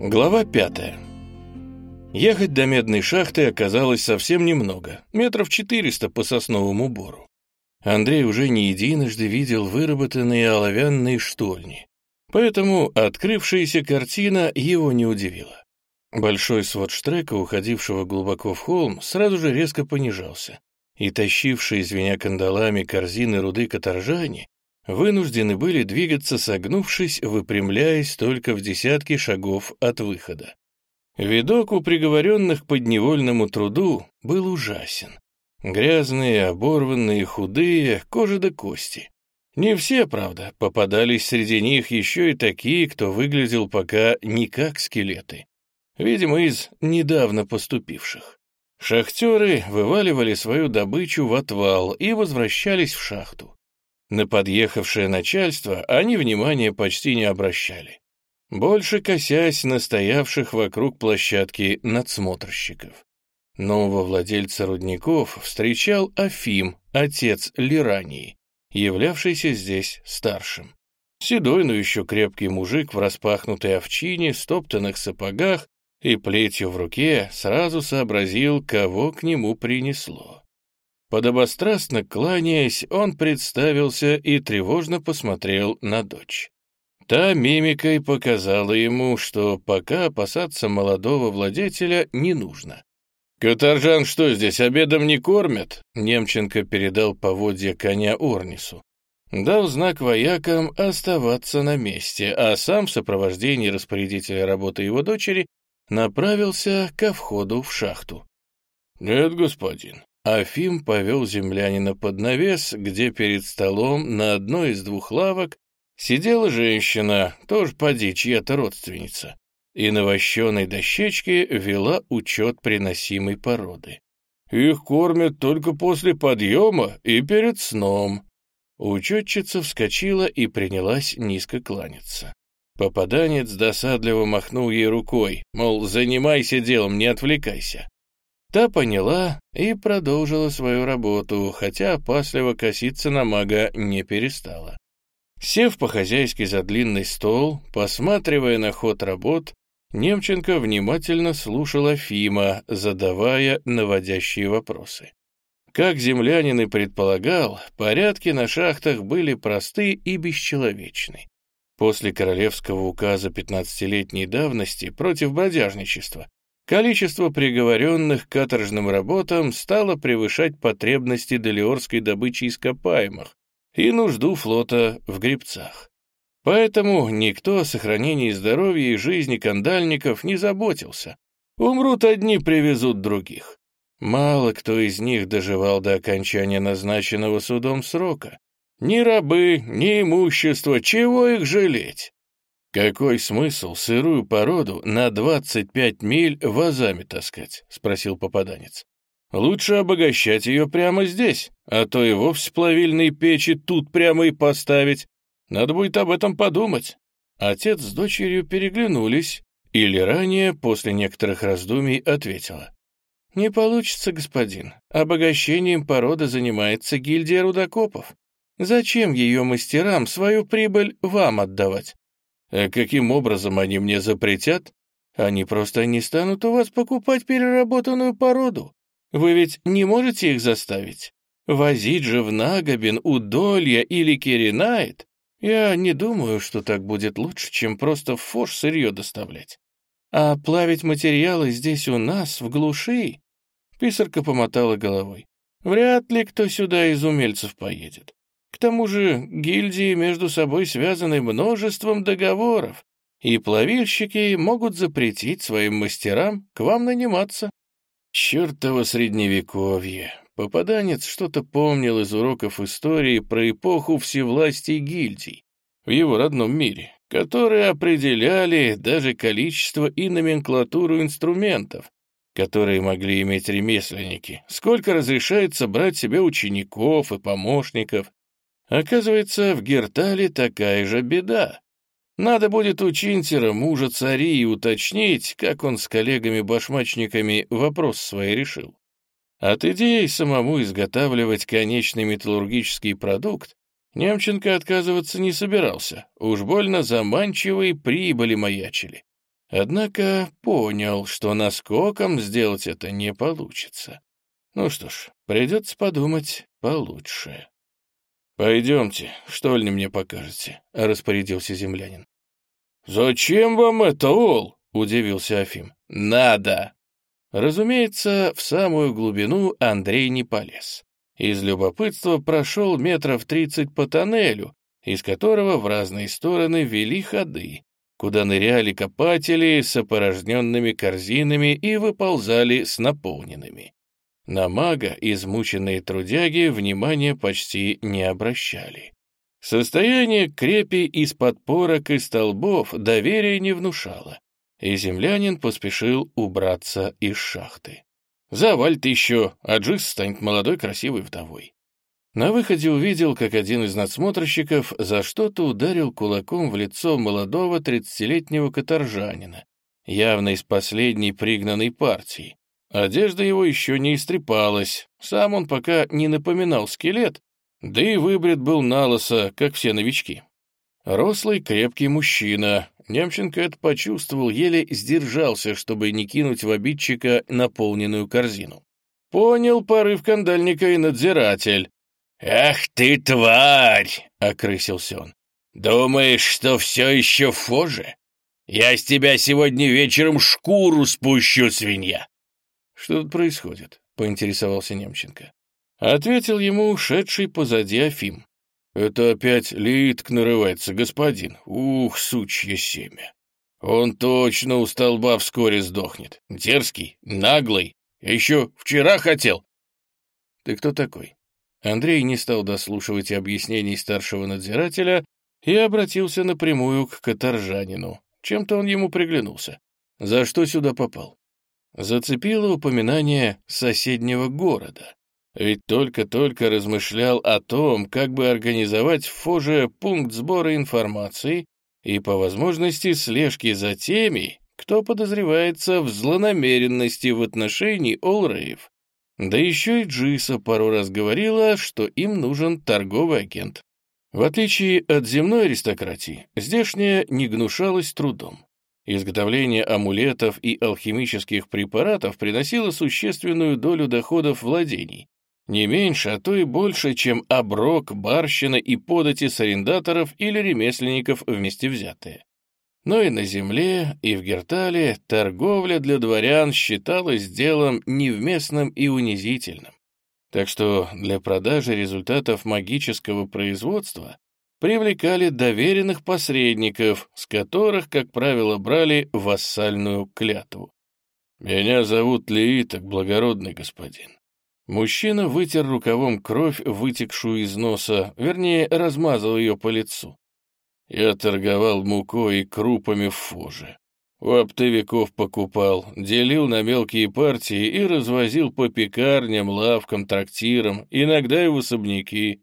Глава пятая. Ехать до медной шахты оказалось совсем немного, метров 400 по сосновому бору. Андрей уже не единожды видел выработанные оловянные штольни, поэтому открывшаяся картина его не удивила. Большой свод штрека, уходившего глубоко в холм, сразу же резко понижался, и тащившие, звеня кандалами, корзины руды каторжане вынуждены были двигаться согнувшись, выпрямляясь только в десятки шагов от выхода. Видок у приговоренных к подневольному труду был ужасен. Грязные, оборванные, худые, кожа до кости. Не все, правда, попадались среди них еще и такие, кто выглядел пока не как скелеты. Видимо, из недавно поступивших. Шахтеры вываливали свою добычу в отвал и возвращались в шахту. На подъехавшее начальство они внимания почти не обращали, больше косясь на стоявших вокруг площадки надсмотрщиков. Нового владельца рудников встречал Афим, отец Лирании, являвшийся здесь старшим. Седой, но еще крепкий мужик в распахнутой овчине, стоптанных сапогах и плетью в руке сразу сообразил, кого к нему принесло. Подобострастно кланяясь, он представился и тревожно посмотрел на дочь. Та мимикой показала ему, что пока опасаться молодого владетеля не нужно. «Каторжан что, здесь обедом не кормят?» Немченко передал поводья коня Орнису. Дал знак воякам оставаться на месте, а сам в сопровождении распорядителя работы его дочери направился ко входу в шахту. «Нет, господин, Афим повел землянина под навес, где перед столом на одной из двух лавок сидела женщина, тоже поди, чья-то родственница, и на вощеной дощечке вела учет приносимой породы. «Их кормят только после подъема и перед сном». Учетчица вскочила и принялась низко кланяться. Попаданец досадливо махнул ей рукой, мол, занимайся делом, не отвлекайся. Та поняла и продолжила свою работу, хотя опасливо коситься на мага не перестала. Сев по-хозяйски за длинный стол, посматривая на ход работ, Немченко внимательно слушал Афима, задавая наводящие вопросы. Как землянин и предполагал, порядки на шахтах были просты и бесчеловечны. После королевского указа 15-летней давности против бродяжничества Количество приговоренных к каторжным работам стало превышать потребности долиорской добычи ископаемых и нужду флота в гребцах. Поэтому никто о сохранении здоровья и жизни кандальников не заботился. Умрут одни, привезут других. Мало кто из них доживал до окончания назначенного судом срока. Ни рабы, ни имущество, чего их жалеть? «Какой смысл сырую породу на 25 миль вазами таскать?» — спросил попаданец. «Лучше обогащать ее прямо здесь, а то и вовсе плавильные печи тут прямо и поставить. Надо будет об этом подумать». Отец с дочерью переглянулись, или ранее, после некоторых раздумий, ответила. «Не получится, господин. Обогащением породы занимается гильдия рудокопов. Зачем ее мастерам свою прибыль вам отдавать? А каким образом они мне запретят? Они просто не станут у вас покупать переработанную породу. Вы ведь не можете их заставить. Возить же в Нагобин, Удолья или Киренайт? Я не думаю, что так будет лучше, чем просто в форш сырье доставлять. А плавить материалы здесь у нас, в глуши?» Писарка помотала головой. «Вряд ли кто сюда из умельцев поедет. К тому же гильдии между собой связаны множеством договоров, и плавильщики могут запретить своим мастерам к вам наниматься. Чертово средневековье. Попаданец что-то помнил из уроков истории про эпоху всевластий гильдий в его родном мире, которые определяли даже количество и номенклатуру инструментов, которые могли иметь ремесленники, сколько разрешается брать себе учеников и помощников, Оказывается, в Гертале такая же беда. Надо будет у Чинтера, мужа цари, уточнить, как он с коллегами-башмачниками вопрос свой решил. От идеи самому изготавливать конечный металлургический продукт Немченко отказываться не собирался, уж больно заманчивые прибыли маячили. Однако понял, что наскоком сделать это не получится. Ну что ж, придется подумать получше. «Пойдемте, что ли мне покажете?» — распорядился землянин. «Зачем вам это, Ол?» — удивился Афим. «Надо!» Разумеется, в самую глубину Андрей не полез. Из любопытства прошел метров тридцать по тоннелю, из которого в разные стороны вели ходы, куда ныряли копатели с опорожненными корзинами и выползали с наполненными. На мага измученные трудяги внимания почти не обращали. Состояние крепи из подпорок и столбов доверия не внушало, и землянин поспешил убраться из шахты. Заваль ты еще, а Джис станет молодой красивой вдовой. На выходе увидел, как один из надсмотрщиков за что-то ударил кулаком в лицо молодого тридцатилетнего каторжанина, явно из последней пригнанной партии. Одежда его еще не истрепалась, сам он пока не напоминал скелет, да и выбрит был налысо, как все новички. Рослый, крепкий мужчина. Немченко это почувствовал, еле сдержался, чтобы не кинуть в обидчика наполненную корзину. Понял порыв кандальника и надзиратель. «Ах ты, тварь!» — окрысился он. «Думаешь, что все еще фоже? Я с тебя сегодня вечером шкуру спущу, свинья!» «Что тут происходит?» — поинтересовался Немченко. Ответил ему ушедший позади Афим. «Это опять Литк нарывается, господин. Ух, сучье семя! Он точно у столба вскоре сдохнет. Дерзкий, наглый. Еще вчера хотел». «Ты кто такой?» Андрей не стал дослушивать объяснений старшего надзирателя и обратился напрямую к каторжанину. Чем-то он ему приглянулся. За что сюда попал? Зацепило упоминание соседнего города. Ведь только-только размышлял о том, как бы организовать в Фоже пункт сбора информации и, по возможности, слежки за теми, кто подозревается в злонамеренности в отношении Олрейв. Да еще и Джиса пару раз говорила, что им нужен торговый агент. В отличие от земной аристократии, здешняя не гнушалась трудом. Изготовление амулетов и алхимических препаратов приносило существенную долю доходов владений, не меньше, а то и больше, чем оброк, барщина и подати с арендаторов или ремесленников вместе взятые. Но и на земле, и в Гертале торговля для дворян считалась делом невместным и унизительным. Так что для продажи результатов магического производства привлекали доверенных посредников, с которых, как правило, брали вассальную клятву. «Меня зовут Леиток, благородный господин. Мужчина вытер рукавом кровь, вытекшую из носа, вернее, размазал ее по лицу. Я торговал мукой и крупами в фоже. У оптовиков покупал, делил на мелкие партии и развозил по пекарням, лавкам, трактирам, иногда и в особняки.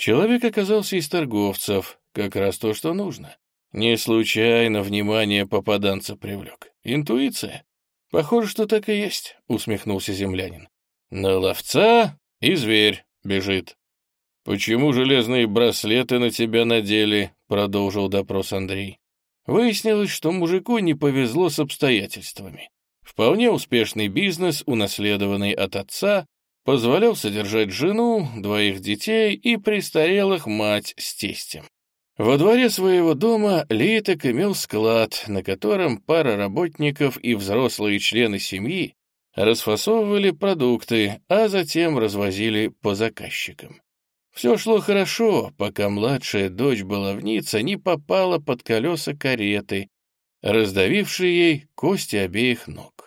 Человек оказался из торговцев, как раз то, что нужно. Не случайно внимание попаданца привлек. Интуиция. Похоже, что так и есть, усмехнулся землянин. На ловца и зверь бежит. «Почему железные браслеты на тебя надели?» — продолжил допрос Андрей. Выяснилось, что мужику не повезло с обстоятельствами. Вполне успешный бизнес, унаследованный от отца, позволял содержать жену, двоих детей и престарелых мать с тестем. Во дворе своего дома Литок имел склад, на котором пара работников и взрослые члены семьи расфасовывали продукты, а затем развозили по заказчикам. Все шло хорошо, пока младшая дочь-баловница не попала под колеса кареты, раздавившие ей кости обеих ног.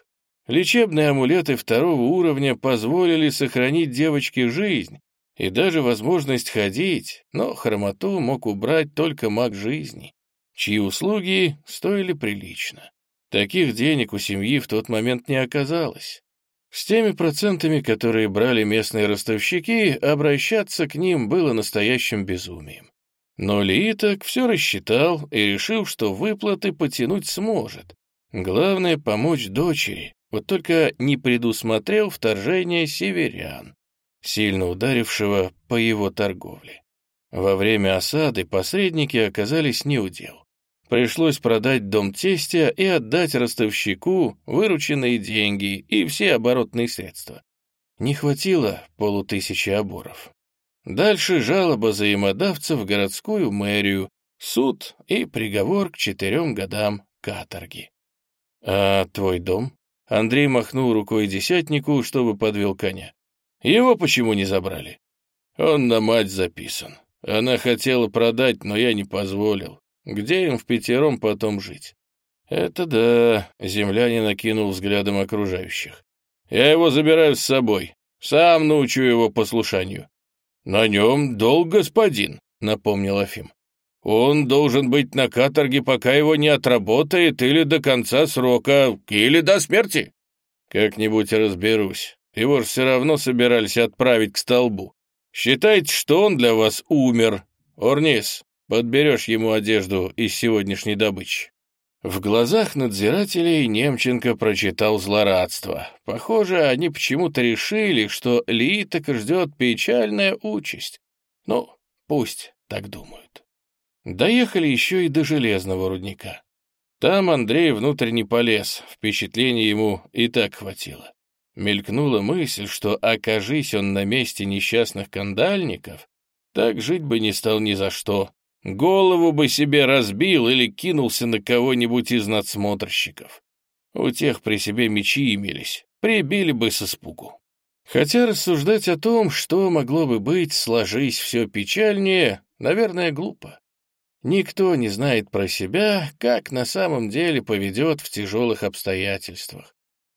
Лечебные амулеты второго уровня позволили сохранить девочке жизнь и даже возможность ходить, но хромоту мог убрать только маг жизни, чьи услуги стоили прилично. Таких денег у семьи в тот момент не оказалось. С теми процентами, которые брали местные ростовщики, обращаться к ним было настоящим безумием. Но Литок все рассчитал и решил, что выплаты потянуть сможет. Главное — помочь дочери, вот только не предусмотрел вторжение северян, сильно ударившего по его торговле. Во время осады посредники оказались неудел. Пришлось продать дом тестя и отдать ростовщику вырученные деньги и все оборотные средства. Не хватило полутысячи оборов. Дальше жалоба взаимодавца в городскую мэрию, суд и приговор к четырем годам каторги. «А твой дом?» Андрей махнул рукой десятнику, чтобы подвел коня. «Его почему не забрали?» «Он на мать записан. Она хотела продать, но я не позволил. Где им в пятером потом жить?» «Это да», — землянин накинул взглядом окружающих. «Я его забираю с собой. Сам научу его послушанию». «На нем долг господин», — напомнил Афим. «Он должен быть на каторге, пока его не отработает, или до конца срока, или до смерти». «Как-нибудь разберусь. Его же все равно собирались отправить к столбу. Считайте, что он для вас умер. Орнис, подберешь ему одежду из сегодняшней добычи». В глазах надзирателей Немченко прочитал злорадство. Похоже, они почему-то решили, что Литок ждет печальная участь. Ну, пусть так думают. Доехали еще и до железного рудника. Там Андрей внутрь не полез, впечатления ему и так хватило. Мелькнула мысль, что, окажись он на месте несчастных кандальников, так жить бы не стал ни за что. Голову бы себе разбил или кинулся на кого-нибудь из надсмотрщиков. У тех при себе мечи имелись, прибили бы с испугу. Хотя рассуждать о том, что могло бы быть, сложись все печальнее, наверное, глупо. Никто не знает про себя, как на самом деле поведет в тяжелых обстоятельствах.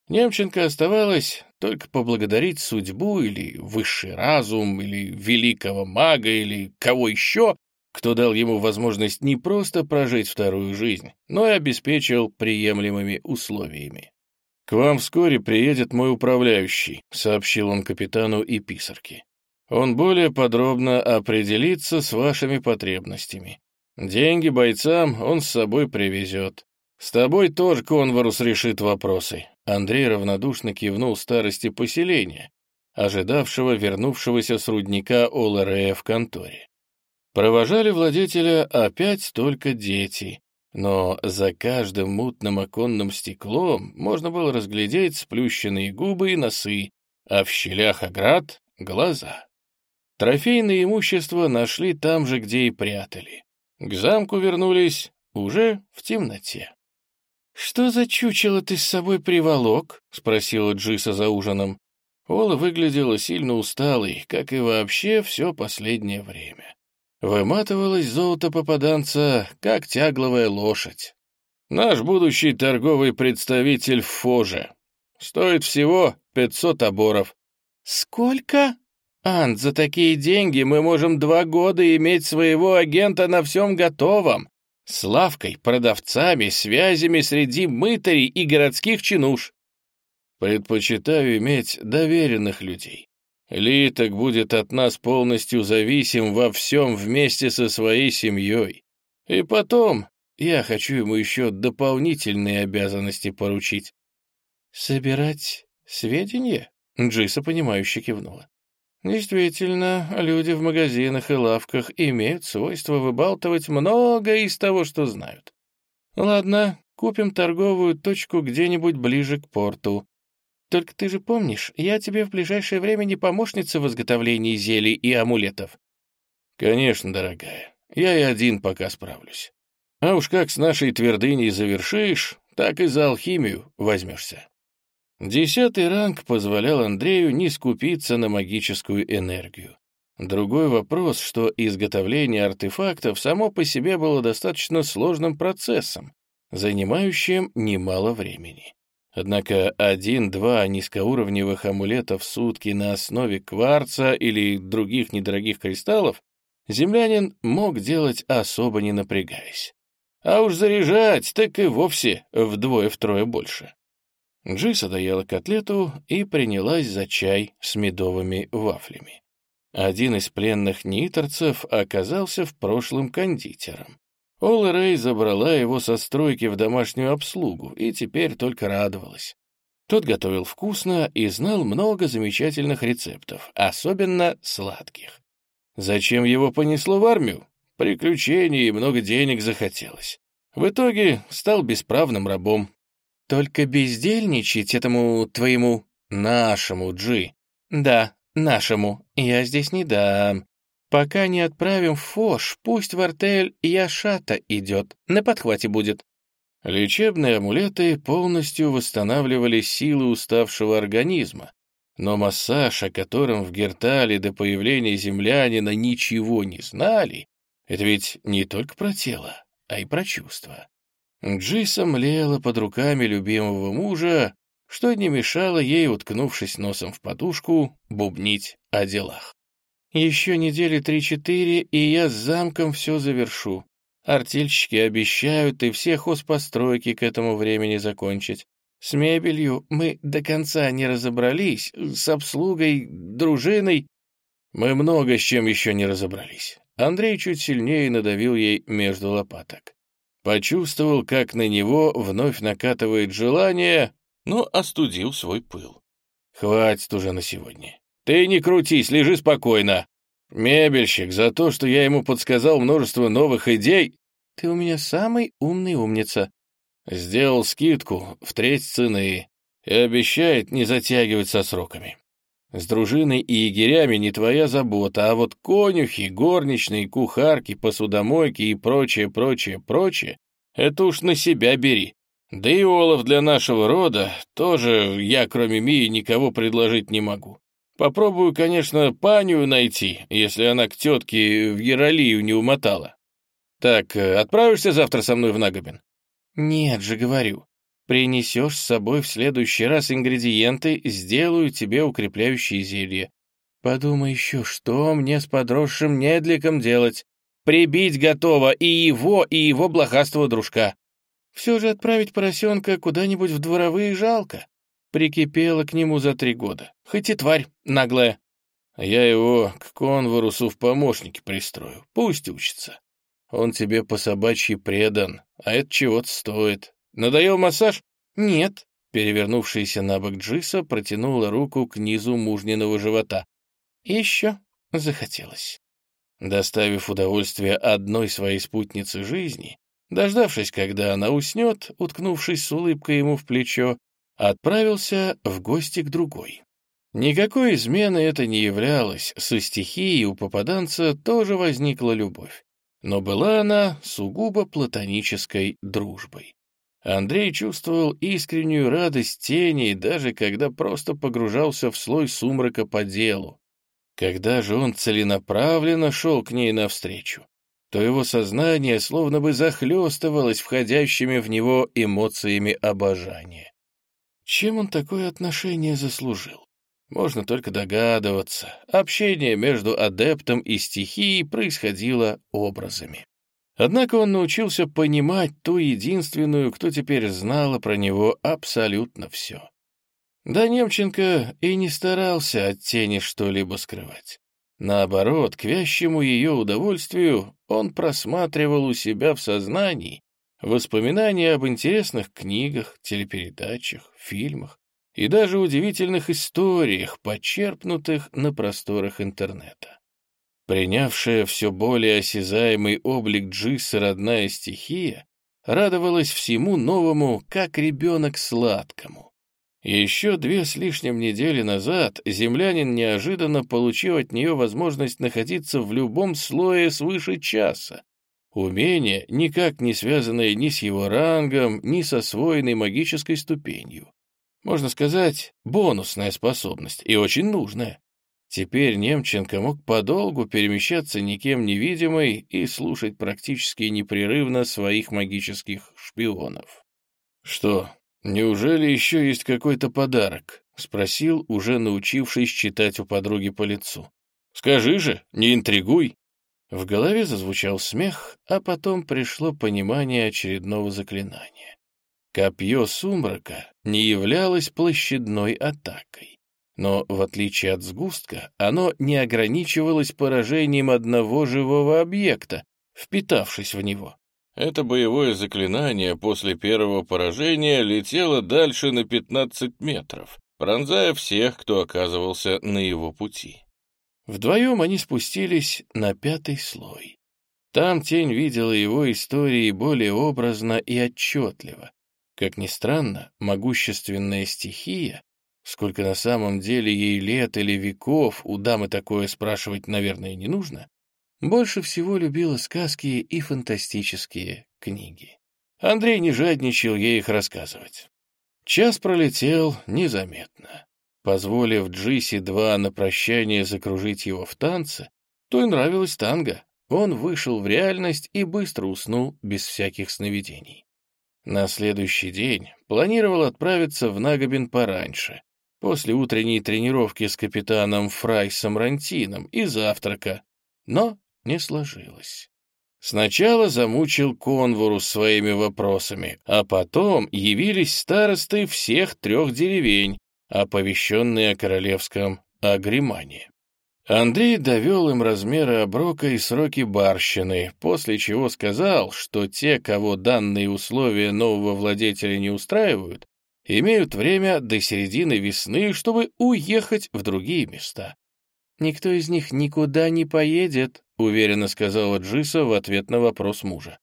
Немченко оставалось только поблагодарить судьбу или высший разум, или великого мага, или кого еще, кто дал ему возможность не просто прожить вторую жизнь, но и обеспечил приемлемыми условиями. «К вам вскоре приедет мой управляющий», — сообщил он капитану и писарке. «Он более подробно определится с вашими потребностями. Деньги бойцам он с собой привезет. С тобой тоже Конворус решит вопросы». Андрей равнодушно кивнул старости поселения, ожидавшего вернувшегося с рудника Оларея в конторе. Провожали владетеля опять только дети, но за каждым мутным оконным стеклом можно было разглядеть сплющенные губы и носы, а в щелях оград — глаза. Трофейное имущество нашли там же, где и прятали. К замку вернулись уже в темноте. «Что за чучело ты с собой приволок?» — спросила Джиса за ужином. Ола выглядела сильно усталой, как и вообще все последнее время. Выматывалось золото попаданца, как тягловая лошадь. Наш будущий торговый представитель в Фоже. Стоит всего 500 оборов. Сколько? Ан, за такие деньги мы можем два года иметь своего агента на всем готовом. С лавкой, продавцами, связями среди мытарей и городских чинуш. Предпочитаю иметь доверенных людей. Литок будет от нас полностью зависим во всем вместе со своей семьей. И потом я хочу ему еще дополнительные обязанности поручить. «Собирать сведения?» — Джиса, понимающе кивнула. «Действительно, люди в магазинах и лавках имеют свойство выбалтывать многое из того, что знают. Ладно, купим торговую точку где-нибудь ближе к порту. Только ты же помнишь, я тебе в ближайшее время не помощница в изготовлении зелий и амулетов». «Конечно, дорогая, я и один пока справлюсь. А уж как с нашей твердыней завершишь, так и за алхимию возьмешься». Десятый ранг позволял Андрею не скупиться на магическую энергию. Другой вопрос, что изготовление артефактов само по себе было достаточно сложным процессом, занимающим немало времени. Однако один-два низкоуровневых амулетов в сутки на основе кварца или других недорогих кристаллов землянин мог делать особо не напрягаясь. А уж заряжать так и вовсе вдвое-втрое больше. Джиса доела котлету и принялась за чай с медовыми вафлями. Один из пленных ниторцев оказался в прошлом кондитером. Ола Рэй забрала его со стройки в домашнюю обслугу и теперь только радовалась. Тот готовил вкусно и знал много замечательных рецептов, особенно сладких. Зачем его понесло в армию? Приключений и много денег захотелось. В итоге стал бесправным рабом. Только бездельничать этому твоему нашему Джи. Да, нашему. Я здесь не дам. Пока не отправим в Фош, пусть в артель Яшата идет, на подхвате будет. Лечебные амулеты полностью восстанавливали силы уставшего организма, но массаж, о котором в Гертале до появления землянина ничего не знали, это ведь не только про тело, а и про чувства. Джиса млела под руками любимого мужа, что не мешало ей, уткнувшись носом в подушку, бубнить о делах. Еще недели три-четыре, и я с замком все завершу. Артельщики обещают и все хозпостройки к этому времени закончить. С мебелью мы до конца не разобрались, с обслугой, дружиной. Мы много с чем еще не разобрались. Андрей чуть сильнее надавил ей между лопаток. Почувствовал, как на него вновь накатывает желание, но остудил свой пыл. «Хватит уже на сегодня. Ты не крутись, лежи спокойно. Мебельщик, за то, что я ему подсказал множество новых идей...» «Ты у меня самый умный умница». Сделал скидку в треть цены и обещает не затягивать со сроками. С дружиной и егерями не твоя забота, а вот конюхи, горничные, кухарки, посудомойки и прочее, прочее, прочее — это уж на себя бери. Да и олов для нашего рода тоже я, кроме Мии, никого предложить не могу. Попробую, конечно, панию найти, если она к тетке в Яролию не умотала. Так, э, отправишься завтра со мной в Нагобин? Нет же, говорю. Принесешь с собой в следующий раз ингредиенты, сделаю тебе укрепляющие зелья. Подумай еще, что мне с подросшим недликом делать. Прибить готово и его, и его блохастого дружка. Все же отправить поросенка куда-нибудь в дворовые жалко. Прикипела к нему за три года. Хоть и тварь наглая. Я его к конворусу в помощники пристрою. Пусть учится. Он тебе по собачьи предан, а это чего-то стоит. Надоел массаж? Нет. Перевернувшаяся на бок Джиса протянула руку к низу мужниного живота. Еще захотелось. Доставив удовольствие одной своей спутнице жизни, Дождавшись, когда она уснет, уткнувшись с улыбкой ему в плечо, отправился в гости к другой. Никакой измены это не являлось, со стихией у попаданца тоже возникла любовь. Но была она сугубо платонической дружбой. Андрей чувствовал искреннюю радость тени, даже когда просто погружался в слой сумрака по делу. Когда же он целенаправленно шел к ней навстречу, то его сознание словно бы захлестывалось входящими в него эмоциями обожания. Чем он такое отношение заслужил? Можно только догадываться. Общение между адептом и стихией происходило образами. Однако он научился понимать ту единственную, кто теперь знала про него абсолютно все. Да Немченко и не старался от тени что-либо скрывать. Наоборот, к вящему ее удовольствию он просматривал у себя в сознании воспоминания об интересных книгах, телепередачах, фильмах и даже удивительных историях, почерпнутых на просторах интернета. Принявшая все более осязаемый облик Джисса родная стихия радовалась всему новому, как ребенок сладкому. Еще две с лишним недели назад землянин неожиданно получил от нее возможность находиться в любом слое свыше часа. Умение, никак не связанное ни с его рангом, ни с освоенной магической ступенью. Можно сказать, бонусная способность, и очень нужная. Теперь Немченко мог подолгу перемещаться никем невидимой и слушать практически непрерывно своих магических шпионов. «Что, «Неужели еще есть какой-то подарок?» — спросил, уже научившись читать у подруги по лицу. «Скажи же, не интригуй!» В голове зазвучал смех, а потом пришло понимание очередного заклинания. Копье сумрака не являлось площадной атакой, но, в отличие от сгустка, оно не ограничивалось поражением одного живого объекта, впитавшись в него. Это боевое заклинание после первого поражения летело дальше на 15 метров, пронзая всех, кто оказывался на его пути. Вдвоем они спустились на пятый слой. Там тень видела его истории более образно и отчетливо. Как ни странно, могущественная стихия, сколько на самом деле ей лет или веков, у дамы такое спрашивать, наверное, не нужно, больше всего любила сказки и фантастические книги. Андрей не жадничал ей их рассказывать. Час пролетел незаметно. Позволив Джиси-2 на прощание закружить его в танце, то и нравилось танго. Он вышел в реальность и быстро уснул без всяких сновидений. На следующий день планировал отправиться в Нагобин пораньше, после утренней тренировки с капитаном Фрайсом Рантином и завтрака, но не сложилось. Сначала замучил конвору своими вопросами, а потом явились старосты всех трех деревень, оповещенные о королевском агримане. Андрей довел им размеры оброка и сроки барщины, после чего сказал, что те, кого данные условия нового владетеля не устраивают, имеют время до середины весны, чтобы уехать в другие места. «Никто из них никуда не поедет», — уверенно сказала Джиса в ответ на вопрос мужа.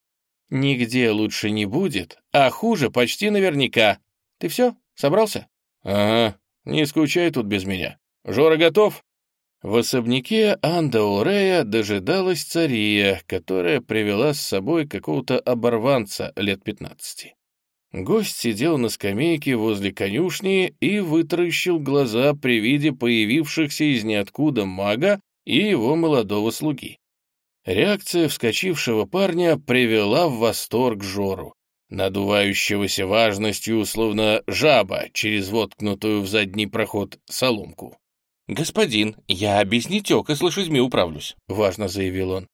«Нигде лучше не будет, а хуже почти наверняка. Ты все, собрался?» «Ага, не скучай тут без меня. Жора готов?» В особняке Анда дожидалась цария, которая привела с собой какого-то оборванца лет пятнадцати. Гость сидел на скамейке возле конюшни и вытаращил глаза при виде появившихся из ниоткуда мага и его молодого слуги. Реакция вскочившего парня привела в восторг Жору, надувающегося важностью, словно жаба, через воткнутую в задний проход соломку. «Господин, я без нетека с лошадьми управлюсь», — важно заявил он.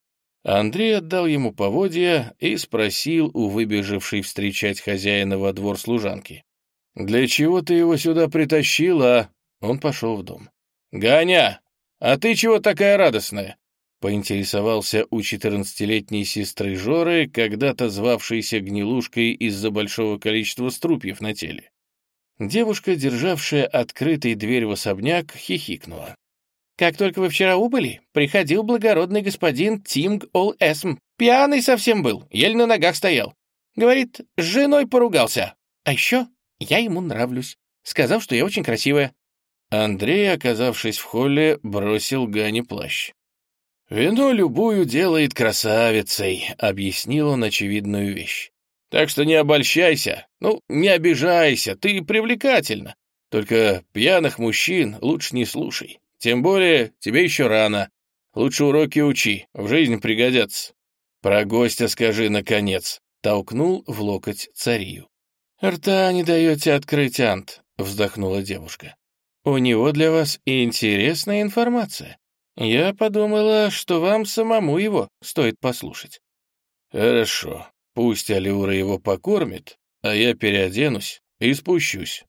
Андрей отдал ему поводья и спросил у выбежавшей встречать хозяина во двор служанки. «Для чего ты его сюда притащила?» Он пошел в дом. «Ганя, а ты чего такая радостная?» Поинтересовался у четырнадцатилетней сестры Жоры, когда-то звавшейся гнилушкой из-за большого количества струпьев на теле. Девушка, державшая открытой дверь в особняк, хихикнула. «Как только вы вчера убыли, приходил благородный господин Тимг Ол Эсм. Пьяный совсем был, еле на ногах стоял. Говорит, с женой поругался. А еще я ему нравлюсь, сказав, что я очень красивая». Андрей, оказавшись в холле, бросил Гане плащ. «Вино любую делает красавицей», — объяснил он очевидную вещь. Так что не обольщайся, ну, не обижайся, ты привлекательна. Только пьяных мужчин лучше не слушай. Тем более тебе еще рано. Лучше уроки учи, в жизнь пригодятся. Про гостя скажи, наконец, — толкнул в локоть царию. «Рта не даете открыть, Ант», — вздохнула девушка. «У него для вас интересная информация. Я подумала, что вам самому его стоит послушать». «Хорошо», Пусть Алиура его покормит, а я переоденусь и спущусь.